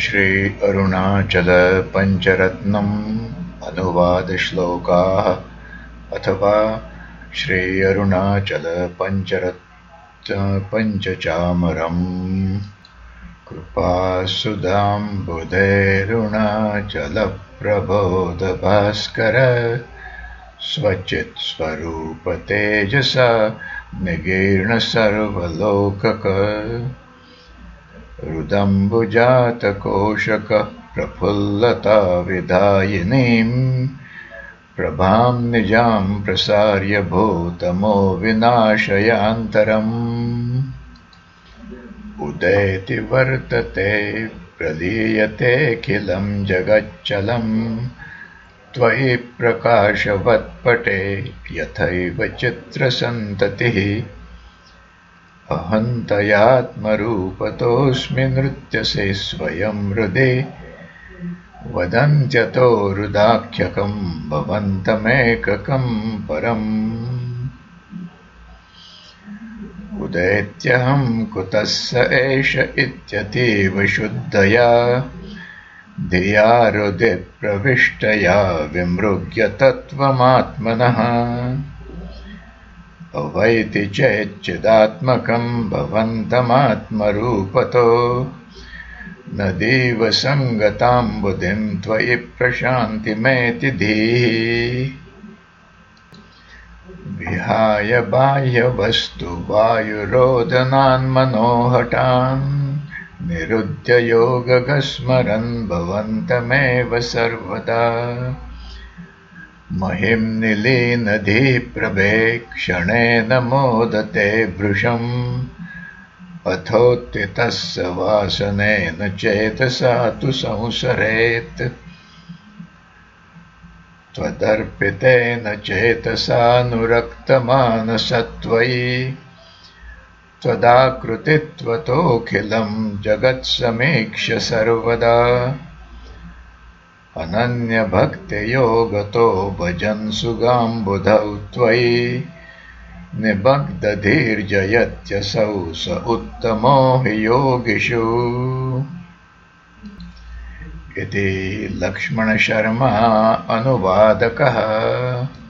श्री अरुणाचलपञ्चरत्नम् अनुवादश्लोकाः अथवा श्री अरुणाचलपञ्चरत् पञ्चचामरम् कृपासुधाम्बुधैरुणाचलप्रबोधभास्कर स्वचित्स्वरूपतेजसा निगीर्णसर्वलोकक रुदम्बुजातकोशकः प्रफुल्लताविधायिनीम् प्रभां निजां प्रसार्य भूतमो विनाशयान्तरम् उदेति वर्तते प्रलीयतेऽखिलं जगच्चलम्। त्वयि प्रकाशवत्पटे यथैव चित्रसन्ततिः अहन्तयात्मरूपतोऽस्मि नृत्यसे स्वयं हृदे। वदन्त्यतो रुदाख्यकं भवन्तमेककं परम्। उदेत्यहं कुतः स एष इत्यतीव शुद्धया। धिया हृदि प्रविष्टया विमृग्य तत्त्वमात्मनः अवैति चेच्चिदात्मकं भवन्तमात्मरूपतो। न दीवसङ्गतां बुधिं त्वयि प्रशान्तिमेति धीः विहाय बाह्यवस्तु वायुरोदनान्मनोहटान् निरुद्य योगगस्मरन् भवन्तमेव सर्वदा महिं निलीनधीप्रभे मोदते भृशम्। अथोत्थितस्य वासनेन चेतसा तु संसरेत्। त्वदर्पितेन चेतसानुरक्तमानसत्वयि त्वदाकृतित्वतोऽखिलं जगत्समीक्ष्य सर्वदा अनन्यभक्तियोगतो भजन् सुगाम्बुधौ त्वयि। निबग्धधीर्जयत्यसौ स उत्तमो हि योगिषु। इति लक्ष्मणशर्मा अनुवादकः